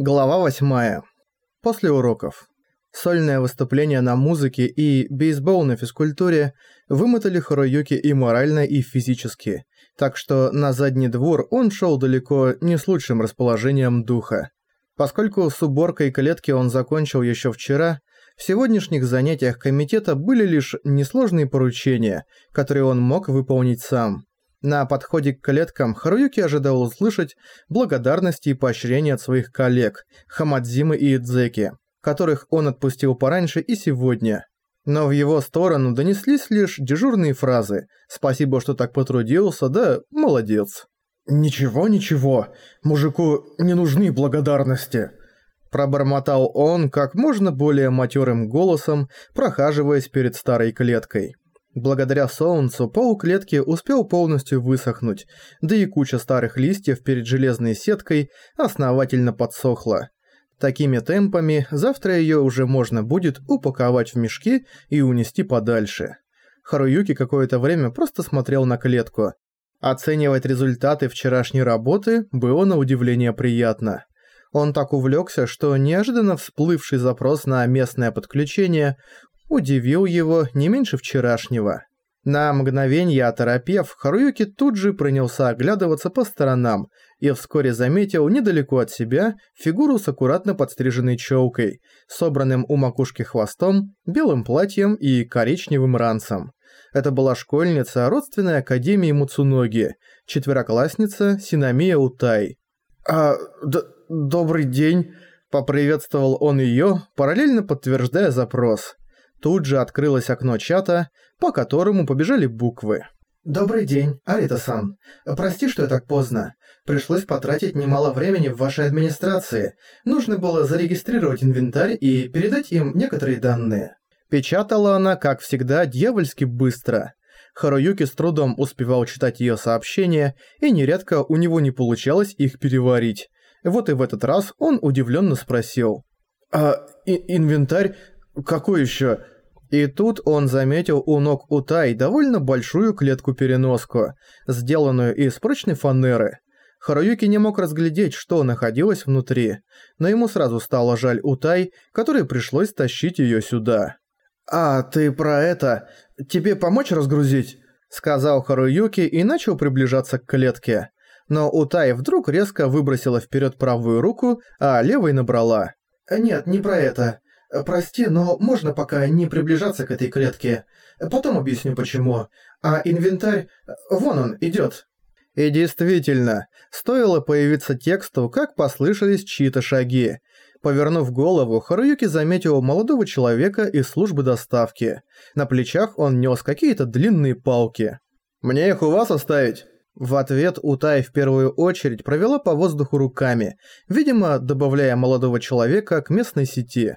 Глава 8. После уроков. Сольное выступление на музыке и бейсбол на физкультуре вымотали Харуюки и морально, и физически, так что на задний двор он шел далеко не с лучшим расположением духа. Поскольку с уборкой клетки он закончил еще вчера, в сегодняшних занятиях комитета были лишь несложные поручения, которые он мог выполнить сам. На подходе к клеткам Харуюки ожидал услышать благодарности и поощрения от своих коллег Хамадзимы и Идзеки, которых он отпустил пораньше и сегодня. Но в его сторону донеслись лишь дежурные фразы «Спасибо, что так потрудился», да «Молодец». «Ничего, ничего, мужику не нужны благодарности», пробормотал он как можно более матерым голосом, прохаживаясь перед старой клеткой. Благодаря солнцу пол клетки успел полностью высохнуть, да и куча старых листьев перед железной сеткой основательно подсохла. Такими темпами завтра ее уже можно будет упаковать в мешки и унести подальше. Харуюки какое-то время просто смотрел на клетку. Оценивать результаты вчерашней работы было на удивление приятно. Он так увлекся, что неожиданно всплывший запрос на местное подключение удивил его не меньше вчерашнего. На мгновение оторопев, Харуюки тут же принялся оглядываться по сторонам и вскоре заметил недалеко от себя фигуру с аккуратно подстриженной челкой, собранным у макушки хвостом, белым платьем и коричневым ранцем. Это была школьница родственной академии Муцуноги, четвероклассница Синамия Утай. «А, добрый день», — поприветствовал он её, параллельно подтверждая запрос. Тут же открылось окно чата, по которому побежали буквы. «Добрый день, Арита-сан. Прости, что я так поздно. Пришлось потратить немало времени в вашей администрации. Нужно было зарегистрировать инвентарь и передать им некоторые данные». Печатала она, как всегда, дьявольски быстро. Харуюки с трудом успевал читать её сообщения, и нередко у него не получалось их переварить. Вот и в этот раз он удивлённо спросил. «А инвентарь? Какой ещё?» И тут он заметил у ног Утай довольно большую клетку-переноску, сделанную из прочной фанеры. Харуюки не мог разглядеть, что находилось внутри, но ему сразу стало жаль Утай, которой пришлось тащить её сюда. «А, ты про это? Тебе помочь разгрузить?» Сказал Харуюки и начал приближаться к клетке. Но Утай вдруг резко выбросила вперед правую руку, а левой набрала. «Нет, не про это. Прости, но можно пока не приближаться к этой клетке. Потом объясню почему. А инвентарь... Вон он, идёт». И действительно, стоило появиться тексту, как послышались чьи-то шаги. Повернув голову, Харуюки заметил молодого человека из службы доставки. На плечах он нес какие-то длинные палки. «Мне их у вас оставить?» В ответ Утай в первую очередь провела по воздуху руками, видимо, добавляя молодого человека к местной сети.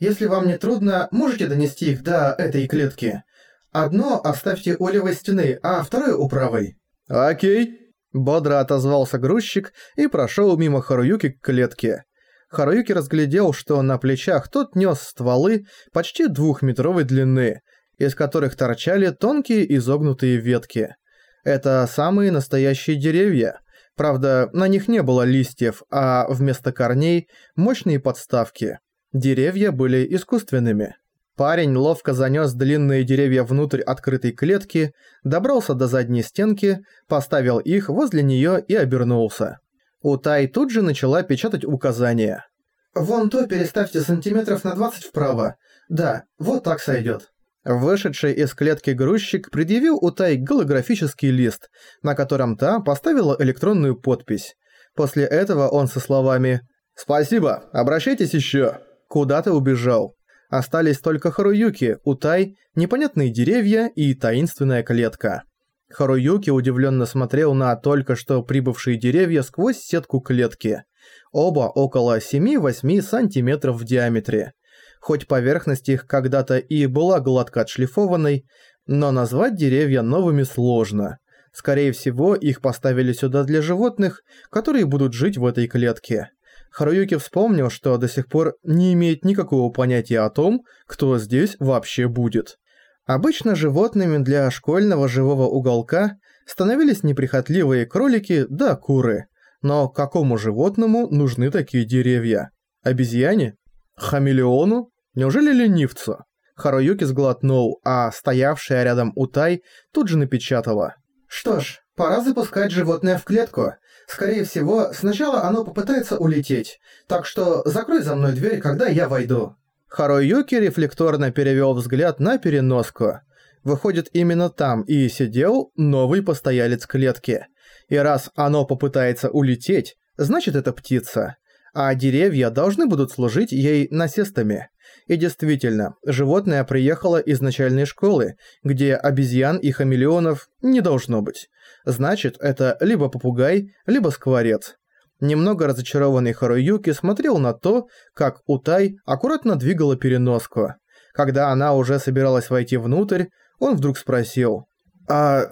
«Если вам не трудно, можете донести их до этой клетки. Одно оставьте у левой стены, а второе у правой». «Окей». Бодро отозвался грузчик и прошел мимо Харуюки к клетке. Харуюки разглядел, что на плечах тот нес стволы почти двухметровой длины, из которых торчали тонкие изогнутые ветки. Это самые настоящие деревья. Правда, на них не было листьев, а вместо корней – мощные подставки. Деревья были искусственными. Парень ловко занёс длинные деревья внутрь открытой клетки, добрался до задней стенки, поставил их возле неё и обернулся. Утай тут же начала печатать указания. «Вон то переставьте сантиметров на 20 вправо. Да, вот так сойдёт». Вышедший из клетки грузчик предъявил Утай голографический лист, на котором та поставила электронную подпись. После этого он со словами «Спасибо, обращайтесь ещё» куда-то убежал. Остались только Харуюки, Утай, непонятные деревья и таинственная клетка. Харуюки удивленно смотрел на только что прибывшие деревья сквозь сетку клетки. Оба около 7-8 сантиметров в диаметре. Хоть поверхность их когда-то и была гладко отшлифованной, но назвать деревья новыми сложно. Скорее всего, их поставили сюда для животных, которые будут жить в этой клетке. Харуюки вспомнил, что до сих пор не имеет никакого понятия о том, кто здесь вообще будет. Обычно животными для школьного живого уголка становились неприхотливые кролики да куры. Но какому животному нужны такие деревья? Обезьяне? Хамелеону? Неужели ленивцу? Харуюки сглотнул, а стоявшая рядом Утай тут же напечатала. Что ж, пора запускать животное в клетку. Скорее всего, сначала оно попытается улететь, так что закрой за мной дверь, когда я войду. Харуюки рефлекторно перевел взгляд на переноску. Выходит, именно там и сидел новый постоялец клетки. И раз оно попытается улететь, значит это птица. А деревья должны будут служить ей насестами. И действительно, животное приехало из начальной школы, где обезьян и хамелеонов не должно быть. Значит, это либо попугай, либо скворец. Немного разочарованный Харуюки смотрел на то, как Утай аккуратно двигала переноску. Когда она уже собиралась войти внутрь, он вдруг спросил. «А,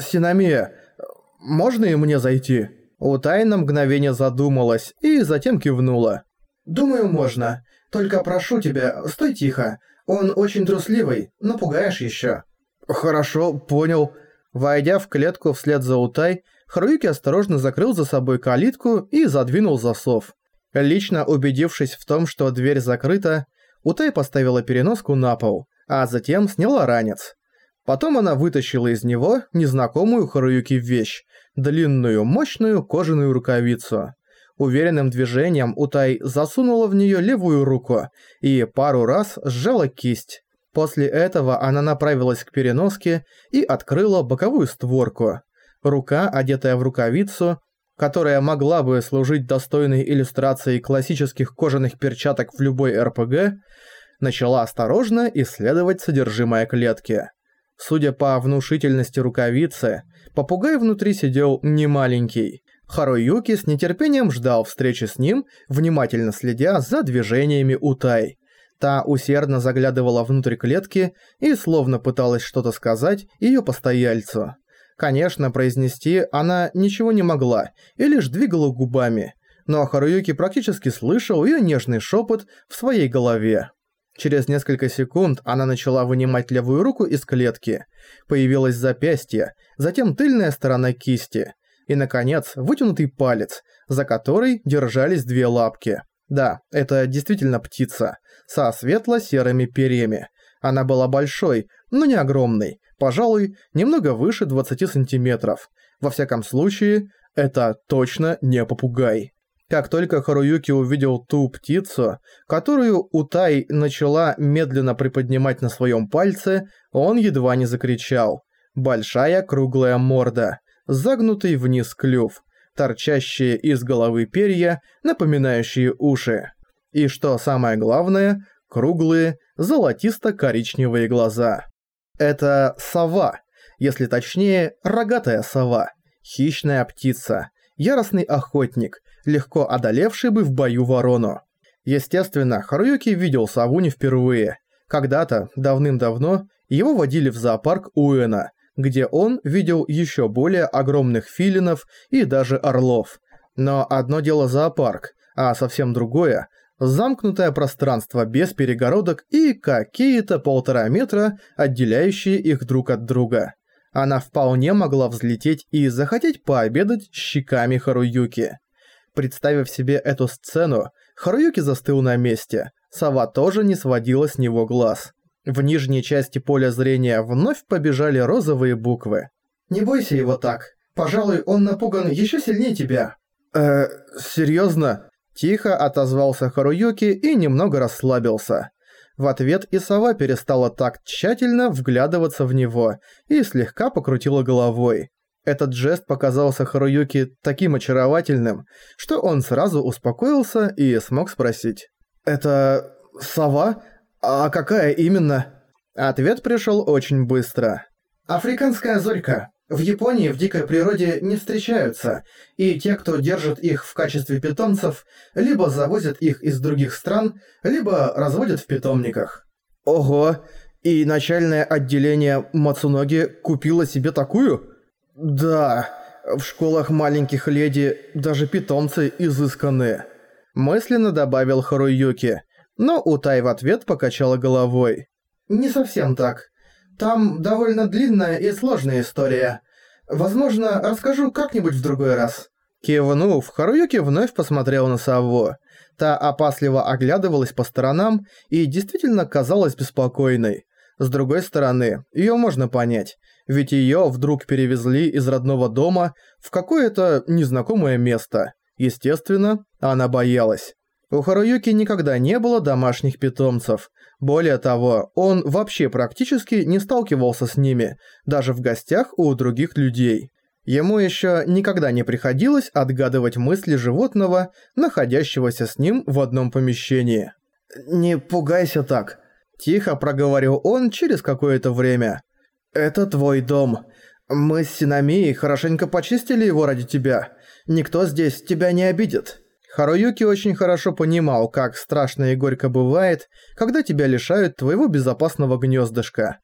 Синамия, можно и мне зайти?» Утай на мгновение задумалась и затем кивнула. «Думаю, можно. Только прошу тебя, стой тихо. Он очень трусливый, напугаешь еще». «Хорошо, понял». Войдя в клетку вслед за Утай, Харуюки осторожно закрыл за собой калитку и задвинул засов. Лично убедившись в том, что дверь закрыта, Утай поставила переноску на пол, а затем сняла ранец. Потом она вытащила из него незнакомую Харуюки вещь, длинную, мощную кожаную рукавицу. Уверенным движением Утай засунула в нее левую руку и пару раз сжала кисть. После этого она направилась к переноске и открыла боковую створку. Рука, одетая в рукавицу, которая могла бы служить достойной иллюстрацией классических кожаных перчаток в любой РПГ, начала осторожно исследовать содержимое клетки. Судя по внушительности рукавицы, попугай внутри сидел немаленький. Харуюки с нетерпением ждал встречи с ним, внимательно следя за движениями Утай. Та усердно заглядывала внутрь клетки и словно пыталась что-то сказать ее постояльцу. Конечно, произнести она ничего не могла и лишь двигала губами, но Харуюки практически слышал ее нежный шепот в своей голове. Через несколько секунд она начала вынимать левую руку из клетки. Появилось запястье, затем тыльная сторона кисти. И, наконец, вытянутый палец, за который держались две лапки. Да, это действительно птица, со светло-серыми перьями. Она была большой, но не огромной, пожалуй, немного выше 20 сантиметров. Во всяком случае, это точно не попугай. Как только Харуюки увидел ту птицу, которую Утай начала медленно приподнимать на своем пальце, он едва не закричал. Большая круглая морда, загнутый вниз клюв, торчащие из головы перья, напоминающие уши. И что самое главное, круглые, золотисто-коричневые глаза. Это сова, если точнее, рогатая сова, хищная птица, яростный охотник, легко одолевший бы в бою ворону. Естественно, Харуюки видел сову не впервые. Когда-то, давным-давно, его водили в зоопарк Уэна, где он видел еще более огромных филинов и даже орлов. Но одно дело зоопарк, а совсем другое – замкнутое пространство без перегородок и какие-то полтора метра, отделяющие их друг от друга. Она вполне могла взлететь и захотеть пообедать щеками Харуюки. Представив себе эту сцену, Харуюки застыл на месте. Сова тоже не сводила с него глаз. В нижней части поля зрения вновь побежали розовые буквы. «Не бойся его так. Пожалуй, он напуган еще сильнее тебя». «Э, серьезно?» Тихо отозвался Харуюки и немного расслабился. В ответ и сова перестала так тщательно вглядываться в него и слегка покрутила головой. Этот жест показался Харуюки таким очаровательным, что он сразу успокоился и смог спросить. «Это... сова? А какая именно?» Ответ пришел очень быстро. «Африканская зорька. В Японии в дикой природе не встречаются, и те, кто держит их в качестве питомцев, либо завозят их из других стран, либо разводят в питомниках». «Ого! И начальное отделение Мацуноги купило себе такую?» «Да, в школах маленьких леди даже питомцы изысканные», мысленно добавил Харуюки, но Утай в ответ покачала головой. «Не совсем так. Там довольно длинная и сложная история. Возможно, расскажу как-нибудь в другой раз». Кивнув, Харуюки вновь посмотрел на сову. Та опасливо оглядывалась по сторонам и действительно казалась беспокойной. С другой стороны, её можно понять, ведь её вдруг перевезли из родного дома в какое-то незнакомое место. Естественно, она боялась. У Харуюки никогда не было домашних питомцев. Более того, он вообще практически не сталкивался с ними, даже в гостях у других людей. Ему еще никогда не приходилось отгадывать мысли животного, находящегося с ним в одном помещении. «Не пугайся так», – тихо проговорил он через какое-то время. «Это твой дом. Мы с Синамией хорошенько почистили его ради тебя. Никто здесь тебя не обидит». Харуюки очень хорошо понимал, как страшно и горько бывает, когда тебя лишают твоего безопасного гнездышка.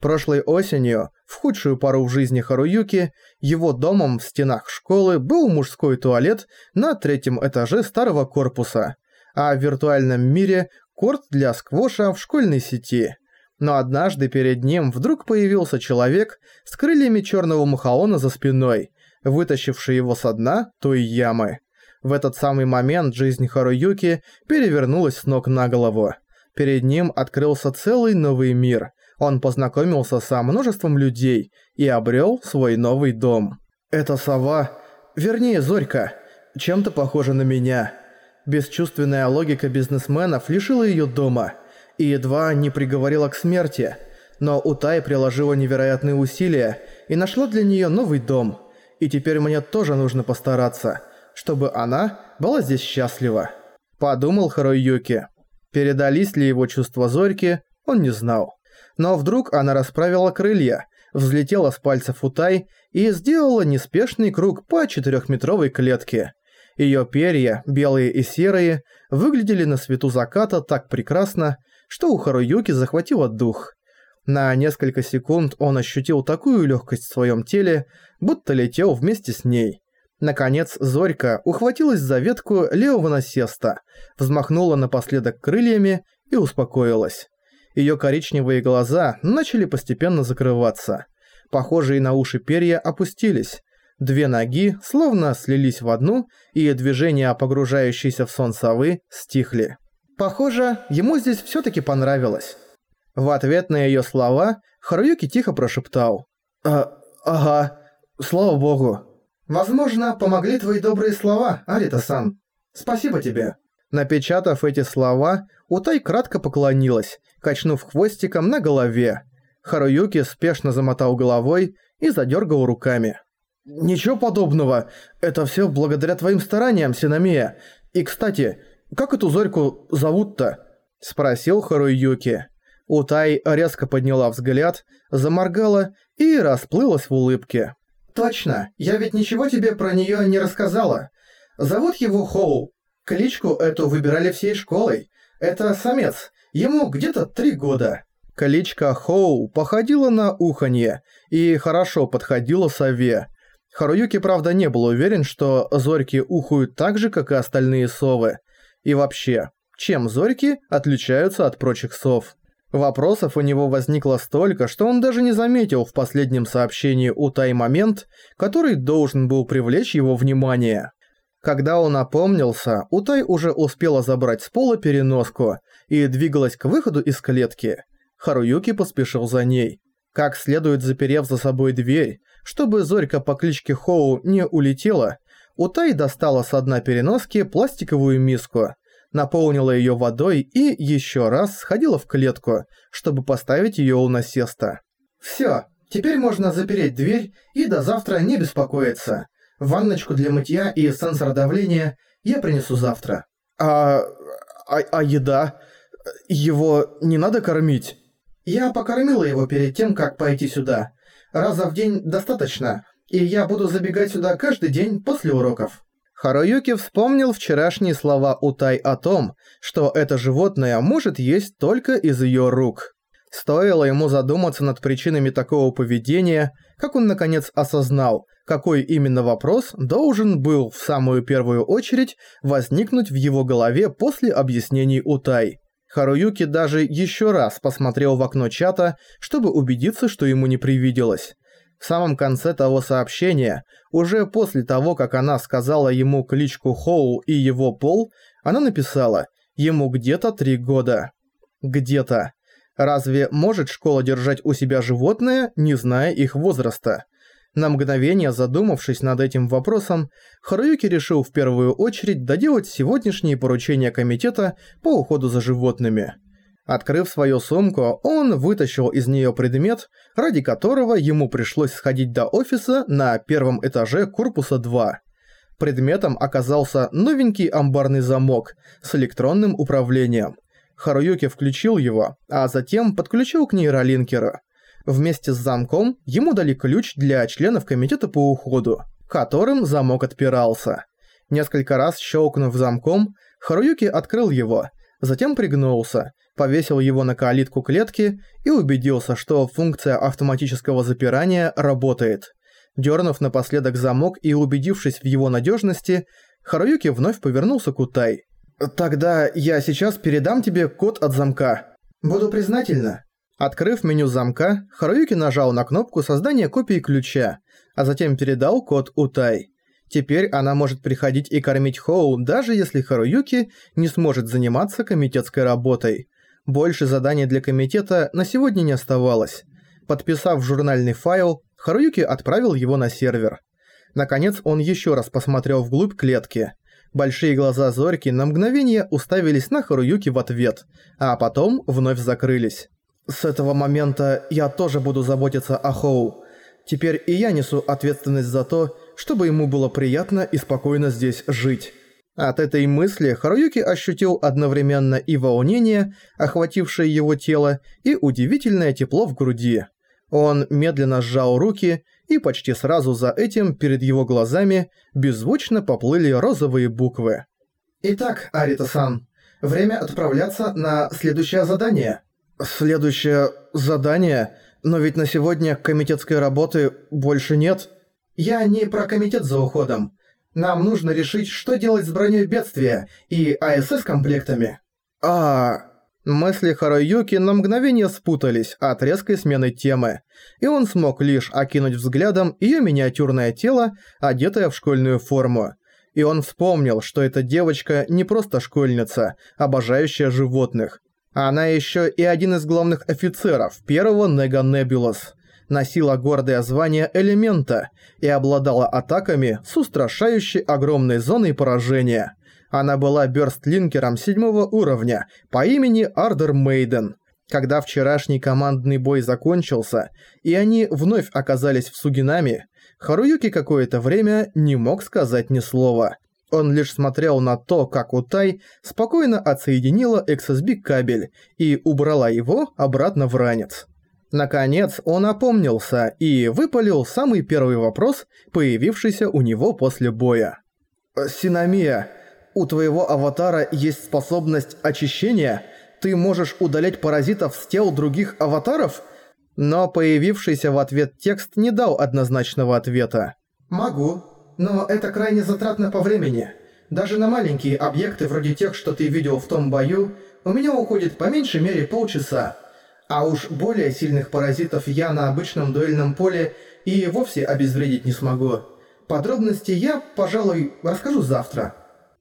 Прошлой осенью, в худшую пару в жизни Харуюки, его домом в стенах школы был мужской туалет на третьем этаже старого корпуса, а в виртуальном мире – корт для сквоша в школьной сети. Но однажды перед ним вдруг появился человек с крыльями черного махаона за спиной, вытащивший его со дна той ямы. В этот самый момент жизнь Харуюки перевернулась с ног на голову. Перед ним открылся целый новый мир, он познакомился со множеством людей и обрел свой новый дом. Эта сова, вернее Зорька, чем-то похожа на меня. Бесчувственная логика бизнесменов лишила ее дома и едва не приговорила к смерти. Но Утай приложила невероятные усилия и нашла для нее новый дом. И теперь мне тоже нужно постараться, чтобы она была здесь счастлива. Подумал Харуюки. Передались ли его чувства Зорьки, он не знал. Но вдруг она расправила крылья, взлетела с пальцев Утай и сделала неспешный круг по четырехметровой клетке. Ее перья, белые и серые, выглядели на свету заката так прекрасно, что у Харуюки захватило дух. На несколько секунд он ощутил такую легкость в своем теле, будто летел вместе с ней. Наконец Зорька ухватилась за ветку левого насеста, взмахнула напоследок крыльями и успокоилась. Ее коричневые глаза начали постепенно закрываться. Похожие на уши перья опустились. Две ноги словно слились в одну, и движения, погружающиеся в сон совы, стихли. Похоже, ему здесь всё-таки понравилось. В ответ на её слова Харуюки тихо прошептал. «А, ага, слава богу». «Возможно, помогли твои добрые слова, Арита-сан. Спасибо тебе». Напечатав эти слова, Утай кратко поклонилась, качнув хвостиком на голове. Харуюки спешно замотал головой и задергал руками. «Ничего подобного. Это все благодаря твоим стараниям, Синамия. И, кстати, как эту Зорьку зовут-то?» Спросил Харуюки. Утай резко подняла взгляд, заморгала и расплылась в улыбке. «Точно, я ведь ничего тебе про нее не рассказала. Зовут его Хоу. Кличку эту выбирали всей школой. Это самец, ему где-то три года. Кличка Хоу походила на уханье и хорошо подходила сове. Харуюки, правда, не был уверен, что зорьки ухают так же, как и остальные совы. И вообще, чем зорьки отличаются от прочих сов? Вопросов у него возникло столько, что он даже не заметил в последнем сообщении у Тай момент, который должен был привлечь его внимание. Когда он опомнился, Утай уже успела забрать с пола переноску и двигалась к выходу из клетки. Харуюки поспешил за ней. Как следует заперев за собой дверь, чтобы Зорька по кличке Хоу не улетела, Утай достала с дна переноски пластиковую миску, наполнила ее водой и еще раз сходила в клетку, чтобы поставить ее у насеста. «Всё, теперь можно запереть дверь и до завтра не беспокоиться. Ванночку для мытья и сенсор давления я принесу завтра. А... а, а еда? Его не надо кормить? Я покормила его перед тем, как пойти сюда. Раза в день достаточно, и я буду забегать сюда каждый день после уроков. Харуюки вспомнил вчерашние слова Утай о том, что это животное может есть только из ее рук. Стоило ему задуматься над причинами такого поведения, как он наконец осознал, какой именно вопрос должен был в самую первую очередь возникнуть в его голове после объяснений Утай. Харуюки даже еще раз посмотрел в окно чата, чтобы убедиться, что ему не привиделось. В самом конце того сообщения, уже после того, как она сказала ему кличку Хоу и его пол, она написала «Ему где-то три года». Где-то. Разве может школа держать у себя животное, не зная их возраста? На мгновение задумавшись над этим вопросом, Харуюки решил в первую очередь доделать сегодняшние поручения комитета по уходу за животными. Открыв свою сумку, он вытащил из нее предмет, ради которого ему пришлось сходить до офиса на первом этаже корпуса 2. Предметом оказался новенький амбарный замок с электронным управлением. Харуюки включил его, а затем подключил к нейролинкеру. Вместе с замком ему дали ключ для членов комитета по уходу, которым замок отпирался. Несколько раз щелкнув замком, Харуюки открыл его, затем пригнулся, повесил его на калитку клетки и убедился, что функция автоматического запирания работает. Дернув напоследок замок и убедившись в его надежности, Харуюки вновь повернулся к Утай. «Тогда я сейчас передам тебе код от замка. Буду признательна». Открыв меню замка, Харуюки нажал на кнопку создания копии ключа, а затем передал код Утай. Теперь она может приходить и кормить Хоу, даже если Харуюки не сможет заниматься комитетской работой. Больше заданий для комитета на сегодня не оставалось. Подписав журнальный файл, Харуюки отправил его на сервер. Наконец он еще раз посмотрел вглубь клетки. Большие глаза Зорьки на мгновение уставились на Харуюки в ответ, а потом вновь закрылись. «С этого момента я тоже буду заботиться о Хоу. Теперь и я несу ответственность за то, чтобы ему было приятно и спокойно здесь жить». От этой мысли Харуюки ощутил одновременно и волнение, охватившее его тело, и удивительное тепло в груди. Он медленно сжал руки, и почти сразу за этим перед его глазами беззвучно поплыли розовые буквы. «Итак, Арита-сан, время отправляться на следующее задание». «Следующее задание? Но ведь на сегодня комитетской работы больше нет». «Я не про комитет за уходом. Нам нужно решить, что делать с броней бедствия и АСС-комплектами». А, Мысли Харуюки на мгновение спутались от резкой смены темы, и он смог лишь окинуть взглядом ее миниатюрное тело, одетое в школьную форму. И он вспомнил, что эта девочка не просто школьница, обожающая животных. Она еще и один из главных офицеров первого Нега Небулас носила гордое звание элемента и обладала атаками с устрашающей огромной зоной поражения. Она была бёрстлинкером седьмого уровня по имени Ардер Мейден. Когда вчерашний командный бой закончился, и они вновь оказались в Сугинами, Харуюки какое-то время не мог сказать ни слова. Он лишь смотрел на то, как Утай спокойно отсоединила XSB кабель и убрала его обратно в ранец. Наконец он опомнился и выпалил самый первый вопрос, появившийся у него после боя. «Синамия, у твоего аватара есть способность очищения? Ты можешь удалять паразитов с тел других аватаров?» Но появившийся в ответ текст не дал однозначного ответа. «Могу, но это крайне затратно по времени. Даже на маленькие объекты вроде тех, что ты видел в том бою, у меня уходит по меньшей мере полчаса. А уж более сильных паразитов я на обычном дуэльном поле и вовсе обезвредить не смогу. Подробности я, пожалуй, расскажу завтра».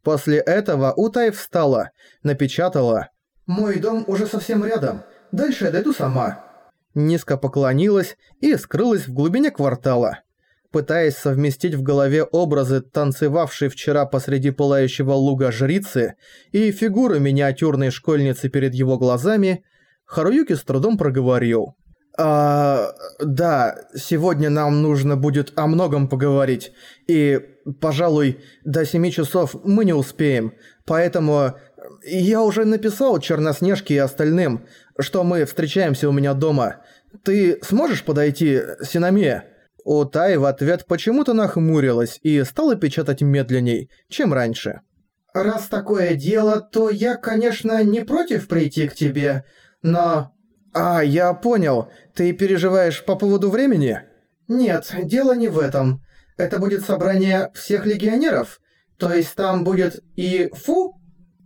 После этого Утай встала, напечатала «Мой дом уже совсем рядом, дальше я дойду сама». Низко поклонилась и скрылась в глубине квартала. Пытаясь совместить в голове образы танцевавшей вчера посреди пылающего луга жрицы и фигуры миниатюрной школьницы перед его глазами, Харуюки с трудом проговорил. «А, да, сегодня нам нужно будет о многом поговорить, и, пожалуй, до семи часов мы не успеем, поэтому я уже написал Черноснежке и остальным, что мы встречаемся у меня дома. Ты сможешь подойти, Синамия?» Утай в ответ почему-то нахмурилась и стала печатать медленней, чем раньше. «Раз такое дело, то я, конечно, не против прийти к тебе, но... А, я понял. Ты переживаешь по поводу времени? Нет, дело не в этом. Это будет собрание всех легионеров? То есть там будет и Фу?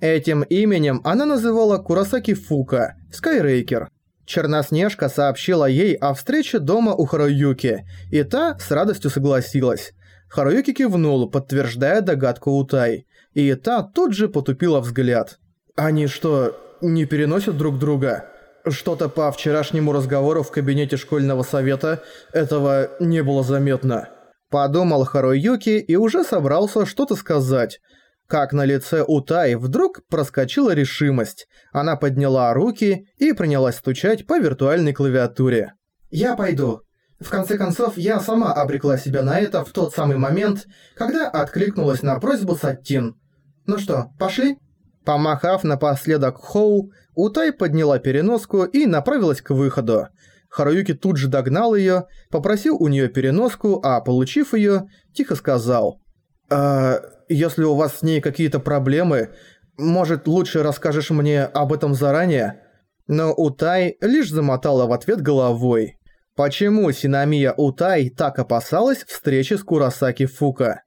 Этим именем она называла Курасаки Фука, Скайрейкер. Черноснежка сообщила ей о встрече дома у Харуюки, и та с радостью согласилась. Харуюки кивнул, подтверждая догадку Утай, и та тут же потупила взгляд. «Они что, не переносят друг друга?» Что-то по вчерашнему разговору в кабинете школьного совета этого не было заметно. Подумал Харуюки и уже собрался что-то сказать. Как на лице Утай вдруг проскочила решимость. Она подняла руки и принялась стучать по виртуальной клавиатуре. «Я пойду. В конце концов, я сама обрекла себя на это в тот самый момент, когда откликнулась на просьбу Саттин. Ну что, пошли?» Помахав напоследок Хоу, Утай подняла переноску и направилась к выходу. Харуюки тут же догнал её, попросил у неё переноску, а получив её, тихо сказал. «А если у вас с ней какие-то проблемы, может, лучше расскажешь мне об этом заранее?» Но Утай лишь замотала в ответ головой. Почему Синамия Утай так опасалась встречи с Курасаки Фука?